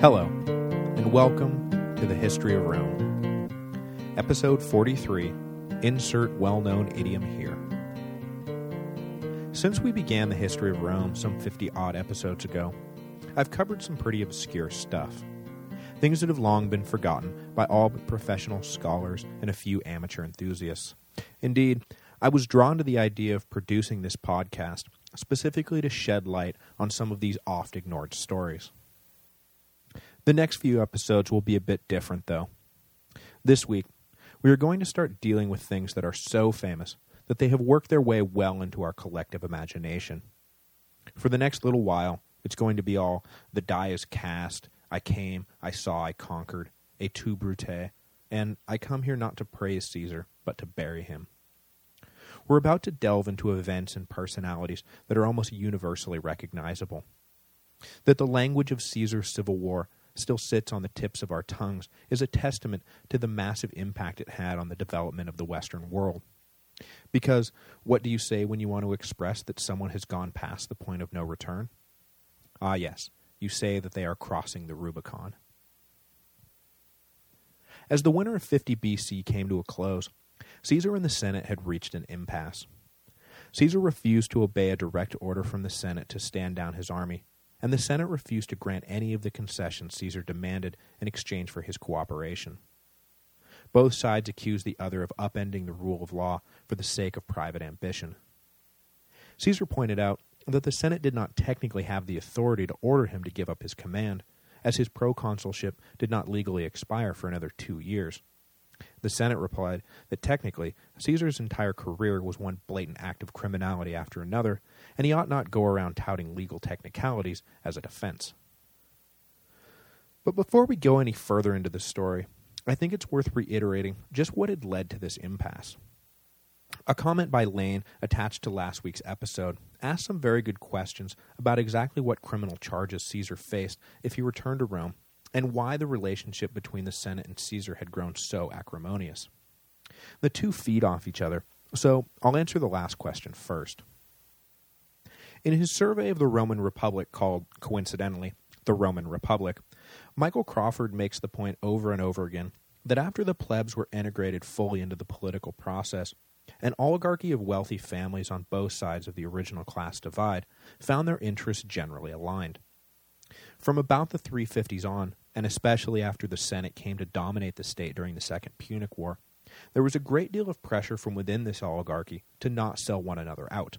Hello, and welcome to the History of Rome. Episode 43, Insert Well-Known Idiom Here. Since we began the history of Rome some 50-odd episodes ago, I've covered some pretty obscure stuff. Things that have long been forgotten by all but professional scholars and a few amateur enthusiasts. Indeed, I was drawn to the idea of producing this podcast specifically to shed light on some of these oft-ignored stories. The next few episodes will be a bit different, though. This week, we are going to start dealing with things that are so famous that they have worked their way well into our collective imagination. For the next little while, it's going to be all the die is cast, I came, I saw, I conquered, et tu Brute, and I come here not to praise Caesar, but to bury him. We're about to delve into events and personalities that are almost universally recognizable. That the language of Caesar's civil war still sits on the tips of our tongues is a testament to the massive impact it had on the development of the Western world. Because what do you say when you want to express that someone has gone past the point of no return? Ah yes, you say that they are crossing the Rubicon. As the winter of 50 BC came to a close, Caesar and the Senate had reached an impasse. Caesar refused to obey a direct order from the Senate to stand down his army, and the Senate refused to grant any of the concessions Caesar demanded in exchange for his cooperation. Both sides accused the other of upending the rule of law for the sake of private ambition. Caesar pointed out that the Senate did not technically have the authority to order him to give up his command, as his proconsulship did not legally expire for another two years. The Senate replied that technically, Caesar's entire career was one blatant act of criminality after another, and he ought not go around touting legal technicalities as a defense. But before we go any further into the story, I think it's worth reiterating just what had led to this impasse. A comment by Lane attached to last week's episode asked some very good questions about exactly what criminal charges Caesar faced if he returned to Rome and why the relationship between the Senate and Caesar had grown so acrimonious. The two feed off each other, so I'll answer the last question first. In his survey of the Roman Republic called, coincidentally, The Roman Republic, Michael Crawford makes the point over and over again that after the plebs were integrated fully into the political process, an oligarchy of wealthy families on both sides of the original class divide found their interests generally aligned. From about the 350s on, and especially after the Senate came to dominate the state during the Second Punic War, there was a great deal of pressure from within this oligarchy to not sell one another out.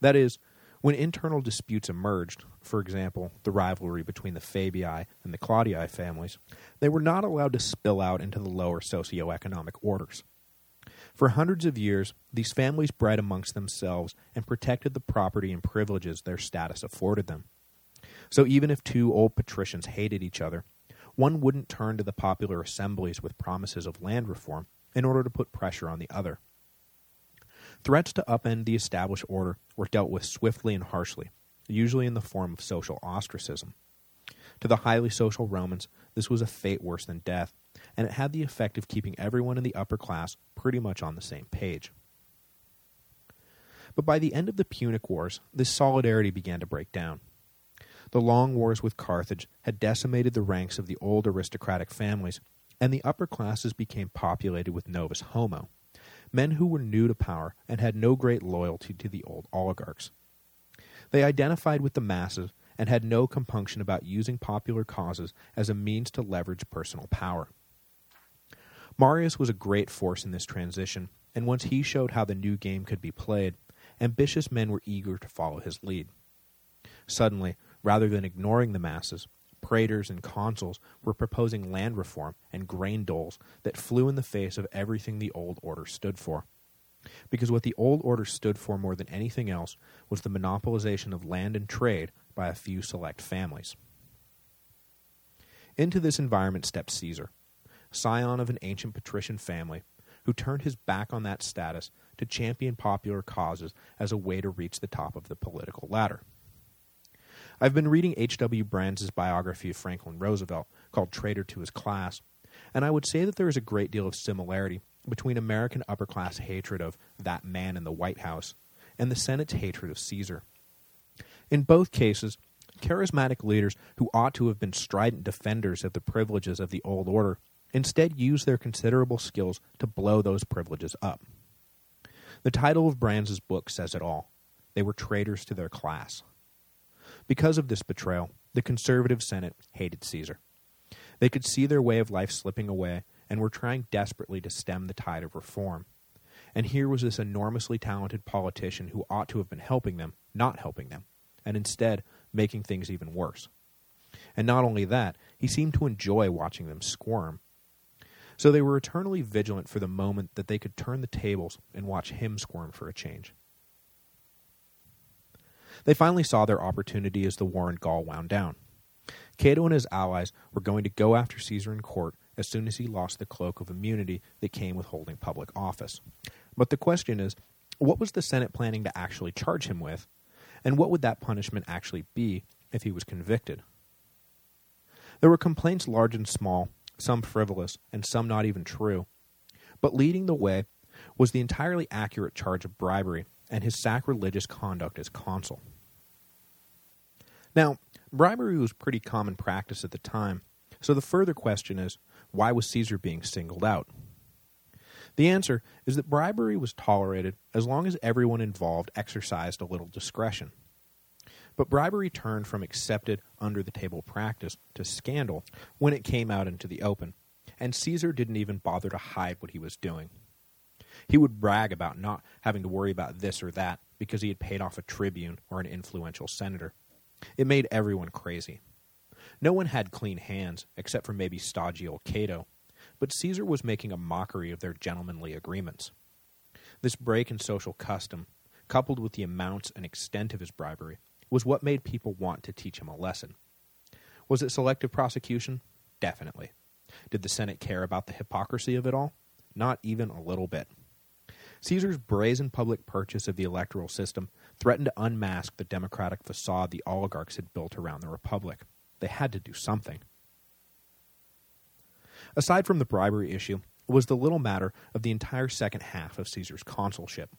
That is, when internal disputes emerged, for example, the rivalry between the Fabii and the Claudii families, they were not allowed to spill out into the lower socio-economic orders. For hundreds of years, these families bred amongst themselves and protected the property and privileges their status afforded them. So even if two old patricians hated each other, one wouldn't turn to the popular assemblies with promises of land reform in order to put pressure on the other. Threats to upend the established order were dealt with swiftly and harshly, usually in the form of social ostracism. To the highly social Romans, this was a fate worse than death, and it had the effect of keeping everyone in the upper class pretty much on the same page. But by the end of the Punic Wars, this solidarity began to break down. The long wars with Carthage had decimated the ranks of the old aristocratic families, and the upper classes became populated with novus homo, men who were new to power and had no great loyalty to the old oligarchs. They identified with the masses and had no compunction about using popular causes as a means to leverage personal power. Marius was a great force in this transition, and once he showed how the new game could be played, ambitious men were eager to follow his lead. Suddenly, Rather than ignoring the masses, praetors and consuls were proposing land reform and grain doles that flew in the face of everything the old order stood for. Because what the old order stood for more than anything else was the monopolization of land and trade by a few select families. Into this environment stepped Caesar, scion of an ancient patrician family, who turned his back on that status to champion popular causes as a way to reach the top of the political ladder. I've been reading H.W. Brands' biography of Franklin Roosevelt, called Traitor to His Class, and I would say that there is a great deal of similarity between American upper-class hatred of that man in the White House and the Senate's hatred of Caesar. In both cases, charismatic leaders who ought to have been strident defenders of the privileges of the old order instead used their considerable skills to blow those privileges up. The title of Brands' book says it all. They were traitors to their class. Because of this betrayal, the conservative Senate hated Caesar. They could see their way of life slipping away and were trying desperately to stem the tide of reform. And here was this enormously talented politician who ought to have been helping them, not helping them, and instead making things even worse. And not only that, he seemed to enjoy watching them squirm. So they were eternally vigilant for the moment that they could turn the tables and watch him squirm for a change. They finally saw their opportunity as the war in Gaul wound down. Cato and his allies were going to go after Caesar in court as soon as he lost the cloak of immunity that came with holding public office. But the question is, what was the Senate planning to actually charge him with, and what would that punishment actually be if he was convicted? There were complaints large and small, some frivolous, and some not even true. But leading the way was the entirely accurate charge of bribery and his sacrilegious conduct as consul. Now, bribery was pretty common practice at the time, so the further question is, why was Caesar being singled out? The answer is that bribery was tolerated as long as everyone involved exercised a little discretion. But bribery turned from accepted under-the-table practice to scandal when it came out into the open, and Caesar didn't even bother to hide what he was doing. He would brag about not having to worry about this or that because he had paid off a tribune or an influential senator. It made everyone crazy. No one had clean hands, except for maybe stodgy old Cato, but Caesar was making a mockery of their gentlemanly agreements. This break in social custom, coupled with the amounts and extent of his bribery, was what made people want to teach him a lesson. Was it selective prosecution? Definitely. Did the Senate care about the hypocrisy of it all? Not even a little bit. Caesar's brazen public purchase of the electoral system threatened to unmask the democratic facade the oligarchs had built around the republic. They had to do something. Aside from the bribery issue, was the little matter of the entire second half of Caesar's consulship.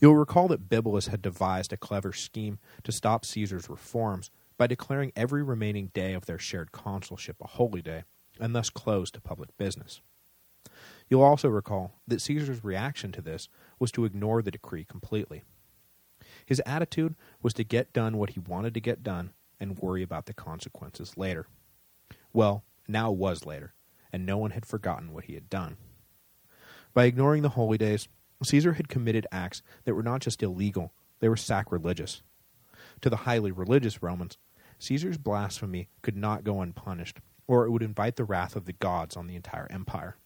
You'll recall that Bibulus had devised a clever scheme to stop Caesar's reforms by declaring every remaining day of their shared consulship a holy day, and thus closed to public business. You'll also recall that Caesar's reaction to this was to ignore the decree completely. His attitude was to get done what he wanted to get done and worry about the consequences later. Well, now was later, and no one had forgotten what he had done. By ignoring the holy days, Caesar had committed acts that were not just illegal, they were sacrilegious. To the highly religious Romans, Caesar's blasphemy could not go unpunished, or it would invite the wrath of the gods on the entire empire.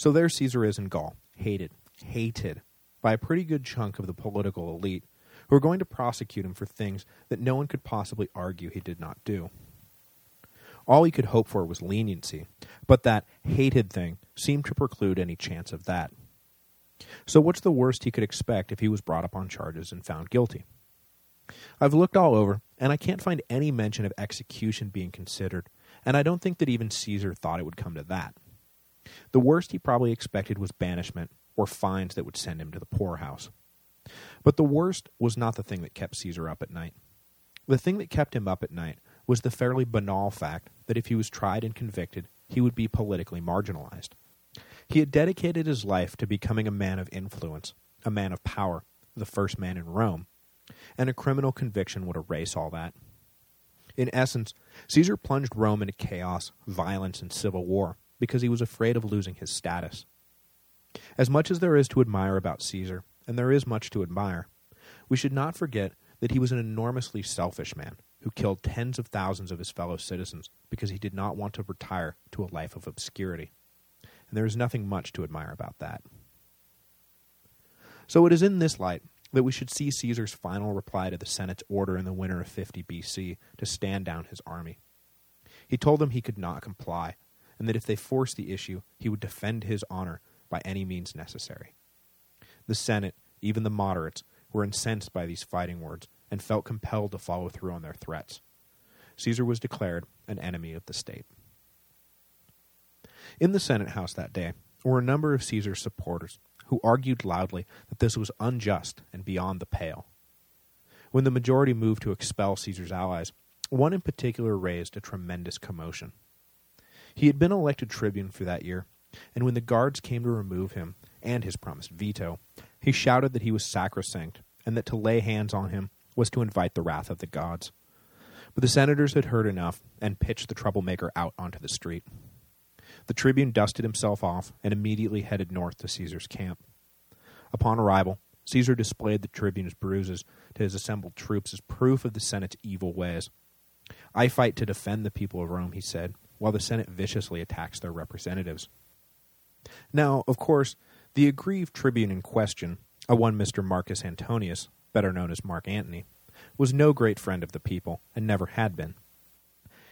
So there Caesar is in Gaul, hated, hated, by a pretty good chunk of the political elite, who are going to prosecute him for things that no one could possibly argue he did not do. All he could hope for was leniency, but that hated thing seemed to preclude any chance of that. So what's the worst he could expect if he was brought up on charges and found guilty? I've looked all over, and I can't find any mention of execution being considered, and I don't think that even Caesar thought it would come to that. The worst he probably expected was banishment, or fines that would send him to the poorhouse. But the worst was not the thing that kept Caesar up at night. The thing that kept him up at night was the fairly banal fact that if he was tried and convicted, he would be politically marginalized. He had dedicated his life to becoming a man of influence, a man of power, the first man in Rome, and a criminal conviction would erase all that. In essence, Caesar plunged Rome into chaos, violence, and civil war because he was afraid of losing his status. As much as there is to admire about Caesar, and there is much to admire, we should not forget that he was an enormously selfish man who killed tens of thousands of his fellow citizens because he did not want to retire to a life of obscurity. And there is nothing much to admire about that. So it is in this light that we should see Caesar's final reply to the Senate's order in the winter of 50 BC to stand down his army. He told them he could not comply, and that if they forced the issue, he would defend his honor by any means necessary. The Senate, even the moderates, were incensed by these fighting words and felt compelled to follow through on their threats. Caesar was declared an enemy of the state. In the Senate House that day were a number of Caesar's supporters who argued loudly that this was unjust and beyond the pale. When the majority moved to expel Caesar's allies, one in particular raised a tremendous commotion. He had been elected tribune for that year, and when the guards came to remove him and his promised veto, he shouted that he was sacrosanct and that to lay hands on him was to invite the wrath of the gods. But the senators had heard enough and pitched the troublemaker out onto the street. The tribune dusted himself off and immediately headed north to Caesar's camp. Upon arrival, Caesar displayed the tribune's bruises to his assembled troops as proof of the Senate's evil ways. I fight to defend the people of Rome, he said, while the Senate viciously attacks their representatives. Now, of course, the aggrieved tribune in question, a one Mr. Marcus Antonius, better known as Mark Antony, was no great friend of the people, and never had been.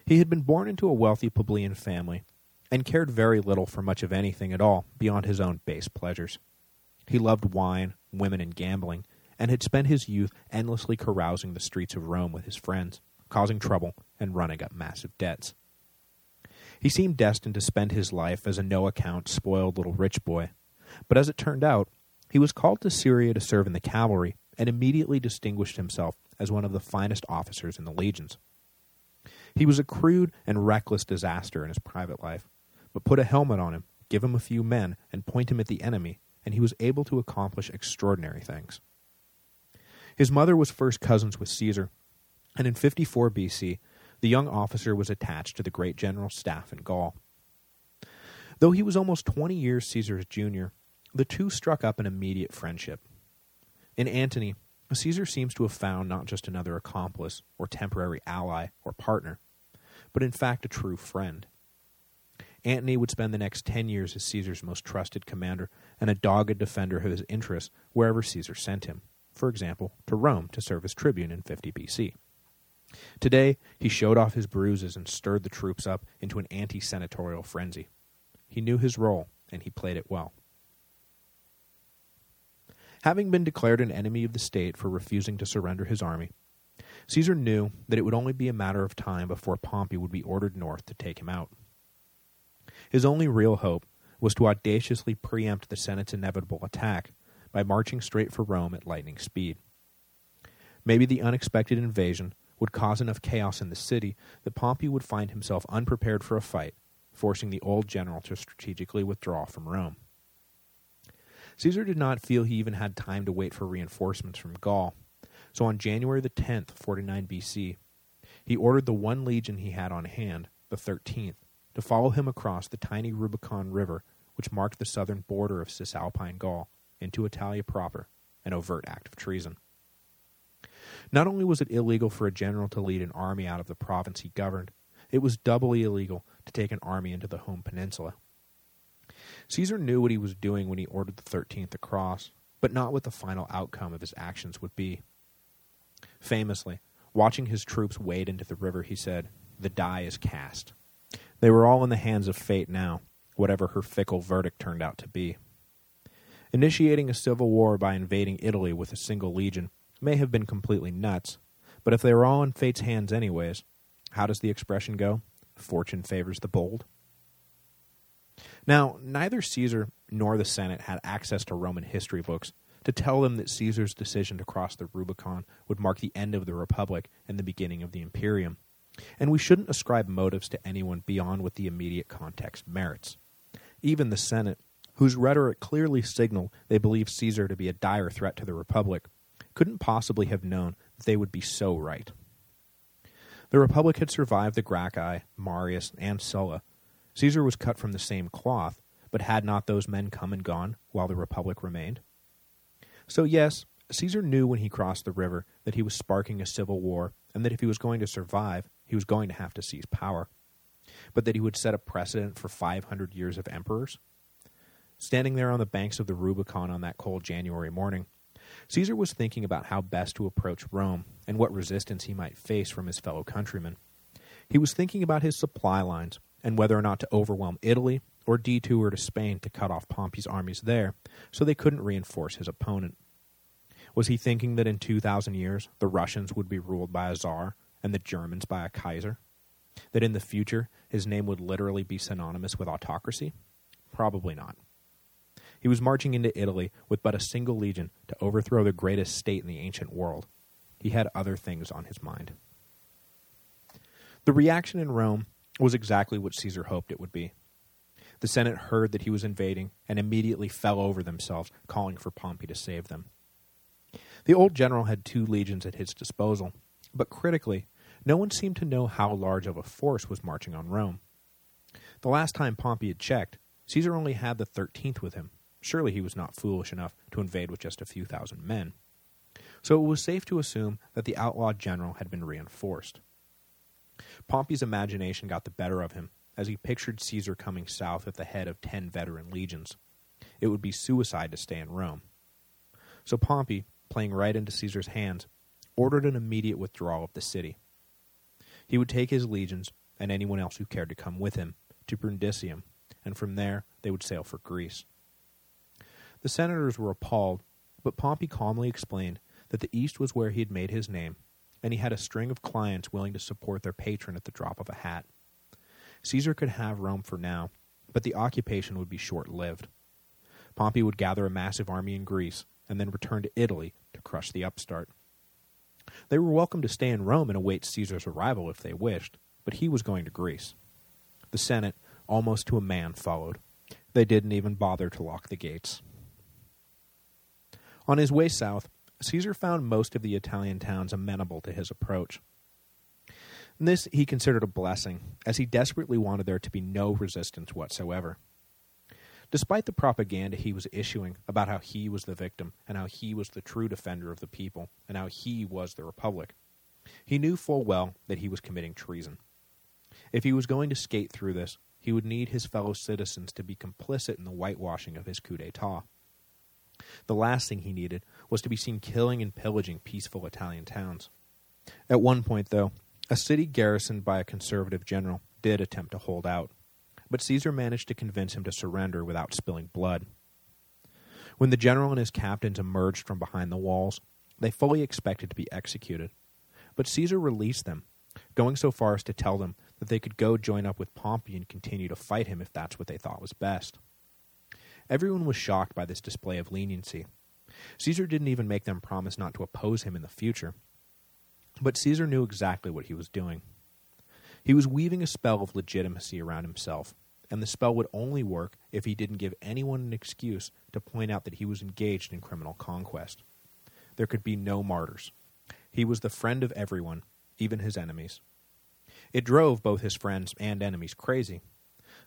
He had been born into a wealthy plebeian family, and cared very little for much of anything at all beyond his own base pleasures. He loved wine, women, and gambling, and had spent his youth endlessly carousing the streets of Rome with his friends, causing trouble and running up massive debts. He seemed destined to spend his life as a no-account, spoiled little rich boy, but as it turned out, he was called to Syria to serve in the cavalry and immediately distinguished himself as one of the finest officers in the legions. He was a crude and reckless disaster in his private life, but put a helmet on him, give him a few men, and point him at the enemy, and he was able to accomplish extraordinary things. His mother was first cousins with Caesar, and in 54 BC, the young officer was attached to the great general's staff in Gaul. Though he was almost 20 years Caesar's junior, the two struck up an immediate friendship. In Antony, Caesar seems to have found not just another accomplice or temporary ally or partner, but in fact a true friend. Antony would spend the next ten years as Caesar's most trusted commander and a dogged defender of his interests wherever Caesar sent him, for example, to Rome to serve as tribune in 50 BC. Today, he showed off his bruises and stirred the troops up into an anti-senatorial frenzy. He knew his role, and he played it well. Having been declared an enemy of the state for refusing to surrender his army, Caesar knew that it would only be a matter of time before Pompey would be ordered north to take him out. His only real hope was to audaciously preempt the Senate's inevitable attack by marching straight for Rome at lightning speed. Maybe the unexpected invasion would cause enough chaos in the city that Pompey would find himself unprepared for a fight, forcing the old general to strategically withdraw from Rome. Caesar did not feel he even had time to wait for reinforcements from Gaul, so on January the 10th, 49 BC, he ordered the one legion he had on hand, the 13th, to follow him across the tiny Rubicon River which marked the southern border of Cisalpine Gaul, into Italia proper, an overt act of treason. Not only was it illegal for a general to lead an army out of the province he governed, it was doubly illegal to take an army into the home peninsula. Caesar knew what he was doing when he ordered the 13th across, but not what the final outcome of his actions would be. Famously, watching his troops wade into the river, he said, The die is cast. They were all in the hands of fate now, whatever her fickle verdict turned out to be. Initiating a civil war by invading Italy with a single legion may have been completely nuts, but if they were all in fate's hands anyways, how does the expression go? Fortune favors the bold. Now, neither Caesar nor the Senate had access to Roman history books to tell them that Caesar's decision to cross the Rubicon would mark the end of the Republic and the beginning of the Imperium, and we shouldn't ascribe motives to anyone beyond what the immediate context merits. Even the Senate, whose rhetoric clearly signaled they believed Caesar to be a dire threat to the Republic, couldn't possibly have known that they would be so right. The Republic had survived the Gracchi, Marius, and Sulla. Caesar was cut from the same cloth, but had not those men come and gone while the Republic remained? So yes, Caesar knew when he crossed the river that he was sparking a civil war, and that if he was going to survive, he was going to have to seize power. But that he would set a precedent for 500 years of emperors? Standing there on the banks of the Rubicon on that cold January morning, Caesar was thinking about how best to approach Rome and what resistance he might face from his fellow countrymen. He was thinking about his supply lines and whether or not to overwhelm Italy or detour to Spain to cut off Pompey's armies there so they couldn't reinforce his opponent. Was he thinking that in 2,000 years the Russians would be ruled by a czar and the Germans by a kaiser? That in the future his name would literally be synonymous with autocracy? Probably not. He was marching into Italy with but a single legion to overthrow the greatest state in the ancient world. He had other things on his mind. The reaction in Rome was exactly what Caesar hoped it would be. The Senate heard that he was invading and immediately fell over themselves, calling for Pompey to save them. The old general had two legions at his disposal, but critically, no one seemed to know how large of a force was marching on Rome. The last time Pompey had checked, Caesar only had the 13th with him. Surely he was not foolish enough to invade with just a few thousand men. So it was safe to assume that the outlawed general had been reinforced. Pompey's imagination got the better of him as he pictured Caesar coming south at the head of ten veteran legions. It would be suicide to stay in Rome. So Pompey, playing right into Caesar's hands, ordered an immediate withdrawal of the city. He would take his legions, and anyone else who cared to come with him, to Brundisium, and from there they would sail for Greece. The senators were appalled, but Pompey calmly explained that the East was where he had made his name, and he had a string of clients willing to support their patron at the drop of a hat. Caesar could have Rome for now, but the occupation would be short-lived. Pompey would gather a massive army in Greece, and then return to Italy to crush the upstart. They were welcome to stay in Rome and await Caesar's arrival if they wished, but he was going to Greece. The Senate, almost to a man, followed. They didn't even bother to lock the gates. On his way south, Caesar found most of the Italian towns amenable to his approach. This he considered a blessing, as he desperately wanted there to be no resistance whatsoever. Despite the propaganda he was issuing about how he was the victim and how he was the true defender of the people and how he was the republic, he knew full well that he was committing treason. If he was going to skate through this, he would need his fellow citizens to be complicit in the whitewashing of his coup d'etat. The last thing he needed was to be seen killing and pillaging peaceful Italian towns. At one point, though, a city garrisoned by a conservative general did attempt to hold out, but Caesar managed to convince him to surrender without spilling blood. When the general and his captains emerged from behind the walls, they fully expected to be executed, but Caesar released them, going so far as to tell them that they could go join up with Pompey and continue to fight him if that's what they thought was best. Everyone was shocked by this display of leniency. Caesar didn't even make them promise not to oppose him in the future, but Caesar knew exactly what he was doing. He was weaving a spell of legitimacy around himself, and the spell would only work if he didn't give anyone an excuse to point out that he was engaged in criminal conquest. There could be no martyrs. He was the friend of everyone, even his enemies. It drove both his friends and enemies crazy,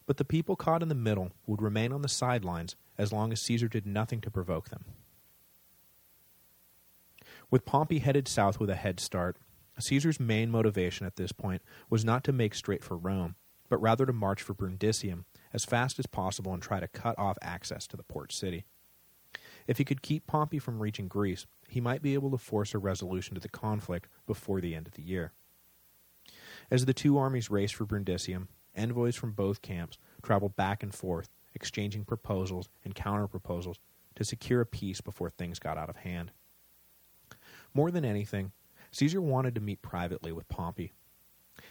but the people caught in the middle would remain on the sidelines as long as Caesar did nothing to provoke them. With Pompey headed south with a head start, Caesar's main motivation at this point was not to make straight for Rome, but rather to march for Brundisium as fast as possible and try to cut off access to the port city. If he could keep Pompey from reaching Greece, he might be able to force a resolution to the conflict before the end of the year. As the two armies raced for Brundisium, envoys from both camps traveled back and forth, exchanging proposals and counter-proposals to secure a peace before things got out of hand. More than anything, Caesar wanted to meet privately with Pompey.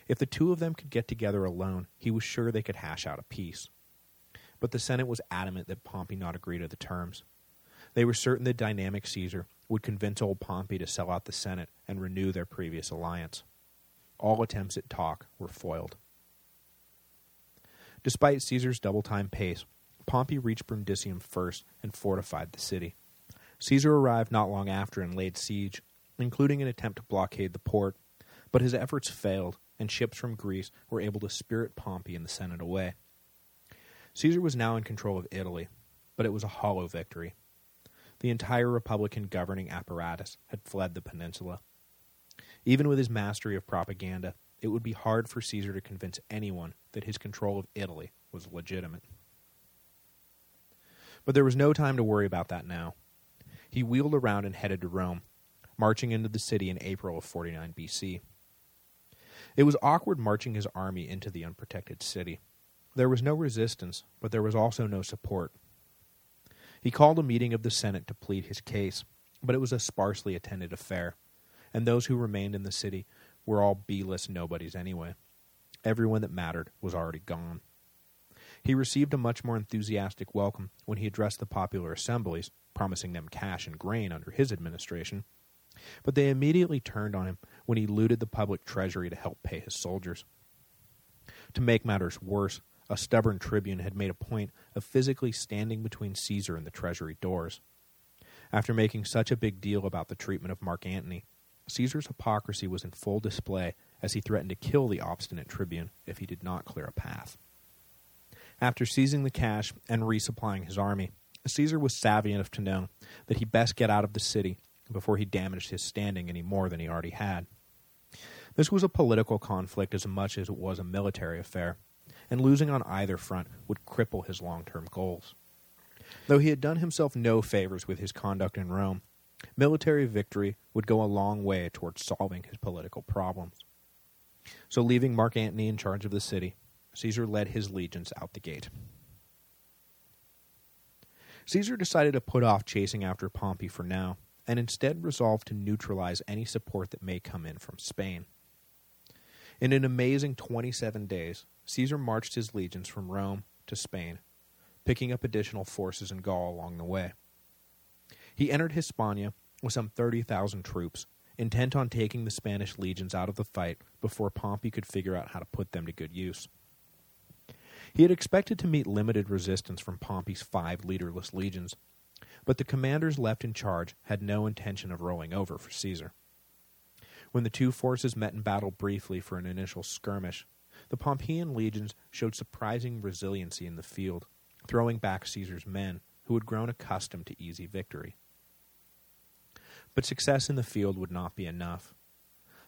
If the two of them could get together alone, he was sure they could hash out a peace. But the Senate was adamant that Pompey not agree to the terms. They were certain that dynamic Caesar would convince old Pompey to sell out the Senate and renew their previous alliance. All attempts at talk were foiled. Despite Caesar's double-time pace, Pompey reached Brundisium first and fortified the city. Caesar arrived not long after and laid siege, including an attempt to blockade the port, but his efforts failed, and ships from Greece were able to spirit Pompey and the Senate away. Caesar was now in control of Italy, but it was a hollow victory. The entire Republican governing apparatus had fled the peninsula. Even with his mastery of propaganda, it would be hard for Caesar to convince anyone that his control of Italy was legitimate. But there was no time to worry about that now. He wheeled around and headed to Rome, marching into the city in April of 49 BC. It was awkward marching his army into the unprotected city. There was no resistance, but there was also no support. He called a meeting of the Senate to plead his case, but it was a sparsely attended affair, and those who remained in the city were all B-list nobodies anyway. Everyone that mattered was already gone. He received a much more enthusiastic welcome when he addressed the popular assemblies, promising them cash and grain under his administration, But they immediately turned on him when he looted the public treasury to help pay his soldiers. To make matters worse, a stubborn tribune had made a point of physically standing between Caesar and the treasury doors. After making such a big deal about the treatment of Mark Antony, Caesar's hypocrisy was in full display as he threatened to kill the obstinate tribune if he did not clear a path. After seizing the cash and resupplying his army, Caesar was savvy enough to know that he best get out of the city before he damaged his standing any more than he already had. This was a political conflict as much as it was a military affair, and losing on either front would cripple his long-term goals. Though he had done himself no favors with his conduct in Rome, military victory would go a long way towards solving his political problems. So leaving Mark Antony in charge of the city, Caesar led his legions out the gate. Caesar decided to put off chasing after Pompey for now, and instead resolved to neutralize any support that may come in from Spain. In an amazing 27 days, Caesar marched his legions from Rome to Spain, picking up additional forces in Gaul along the way. He entered Hispania with some 30,000 troops, intent on taking the Spanish legions out of the fight before Pompey could figure out how to put them to good use. He had expected to meet limited resistance from Pompey's five leaderless legions, but the commanders left in charge had no intention of rolling over for Caesar. When the two forces met in battle briefly for an initial skirmish, the Pompeian legions showed surprising resiliency in the field, throwing back Caesar's men, who had grown accustomed to easy victory. But success in the field would not be enough.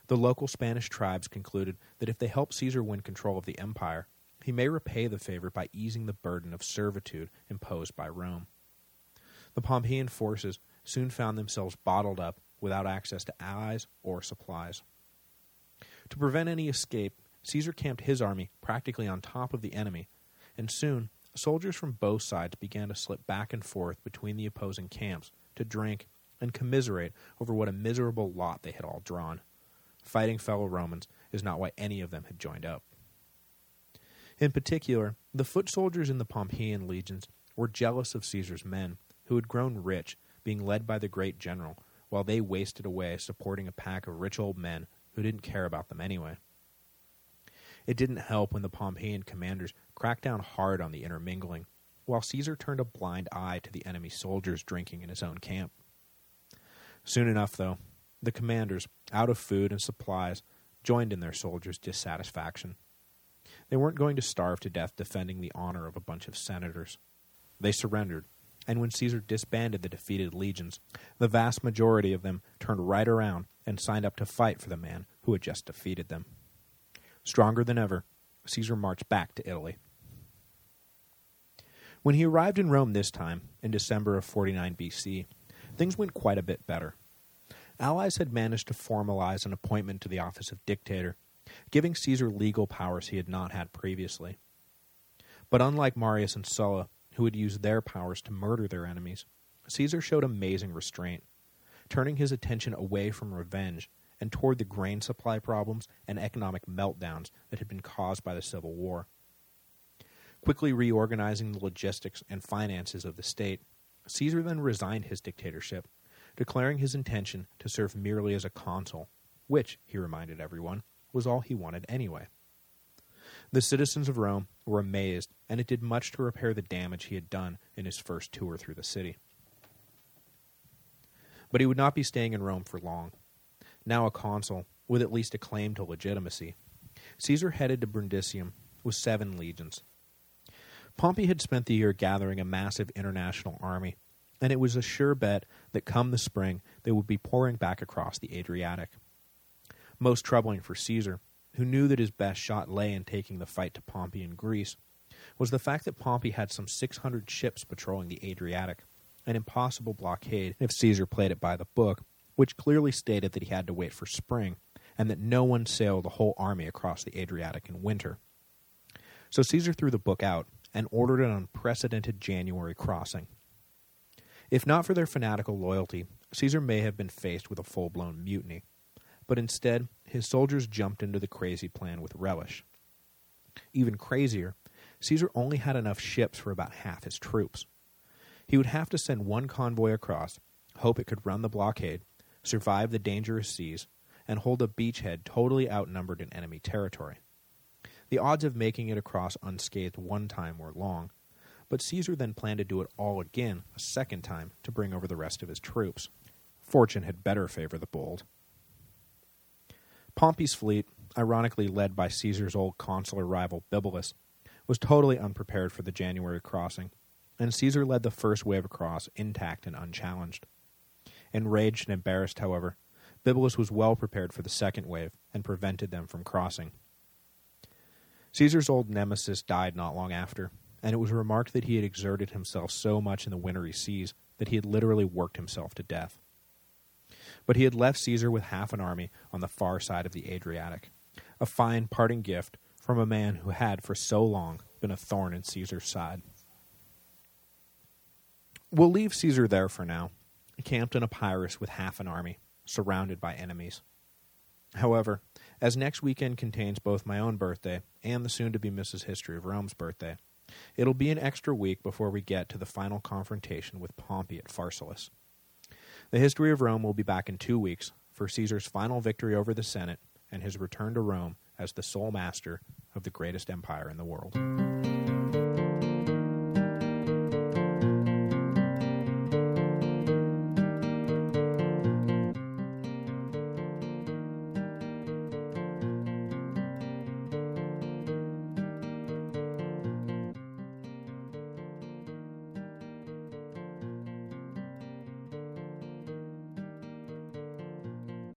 The local Spanish tribes concluded that if they helped Caesar win control of the empire, he may repay the favor by easing the burden of servitude imposed by Rome. The Pompeian forces soon found themselves bottled up without access to allies or supplies. To prevent any escape, Caesar camped his army practically on top of the enemy, and soon soldiers from both sides began to slip back and forth between the opposing camps to drink and commiserate over what a miserable lot they had all drawn. Fighting fellow Romans is not why any of them had joined up. In particular, the foot soldiers in the Pompeian legions were jealous of Caesar's men, who had grown rich, being led by the great general, while they wasted away supporting a pack of rich old men who didn't care about them anyway. It didn't help when the Pompeian commanders cracked down hard on the intermingling, while Caesar turned a blind eye to the enemy soldiers drinking in his own camp. Soon enough, though, the commanders, out of food and supplies, joined in their soldiers' dissatisfaction. They weren't going to starve to death defending the honor of a bunch of senators. They surrendered, and when Caesar disbanded the defeated legions, the vast majority of them turned right around and signed up to fight for the man who had just defeated them. Stronger than ever, Caesar marched back to Italy. When he arrived in Rome this time, in December of 49 BC, things went quite a bit better. Allies had managed to formalize an appointment to the office of dictator, giving Caesar legal powers he had not had previously. But unlike Marius and Sulla, who had used their powers to murder their enemies, Caesar showed amazing restraint, turning his attention away from revenge and toward the grain supply problems and economic meltdowns that had been caused by the Civil War. Quickly reorganizing the logistics and finances of the state, Caesar then resigned his dictatorship, declaring his intention to serve merely as a consul, which, he reminded everyone, was all he wanted anyway. The citizens of Rome were amazed, and it did much to repair the damage he had done in his first tour through the city. But he would not be staying in Rome for long. Now a consul, with at least a claim to legitimacy, Caesar headed to Brundisium with seven legions. Pompey had spent the year gathering a massive international army, and it was a sure bet that come the spring they would be pouring back across the Adriatic. Most troubling for Caesar, who knew that his best shot lay in taking the fight to Pompey in Greece, was the fact that Pompey had some 600 ships patrolling the Adriatic, an impossible blockade if Caesar played it by the book, which clearly stated that he had to wait for spring, and that no one sailed the whole army across the Adriatic in winter. So Caesar threw the book out and ordered an unprecedented January crossing. If not for their fanatical loyalty, Caesar may have been faced with a full-blown mutiny but instead his soldiers jumped into the crazy plan with relish. Even crazier, Caesar only had enough ships for about half his troops. He would have to send one convoy across, hope it could run the blockade, survive the dangerous seas, and hold a beachhead totally outnumbered in enemy territory. The odds of making it across unscathed one time were long, but Caesar then planned to do it all again a second time to bring over the rest of his troops. Fortune had better favor the bold. Pompey's fleet, ironically led by Caesar's old consular rival Bibulus, was totally unprepared for the January crossing, and Caesar led the first wave across intact and unchallenged. Enraged and embarrassed, however, Bibulus was well prepared for the second wave and prevented them from crossing. Caesar's old nemesis died not long after, and it was remarked that he had exerted himself so much in the wintry seas that he had literally worked himself to death. But he had left Caesar with half an army on the far side of the Adriatic, a fine parting gift from a man who had for so long been a thorn in Caesar's side. We'll leave Caesar there for now, camped in Epirus with half an army, surrounded by enemies. However, as next weekend contains both my own birthday and the soon-to-be Mrs. History of Rome's birthday, it'll be an extra week before we get to the final confrontation with Pompey at Pharsalus. The history of Rome will be back in two weeks for Caesar's final victory over the Senate and his return to Rome as the sole master of the greatest empire in the world.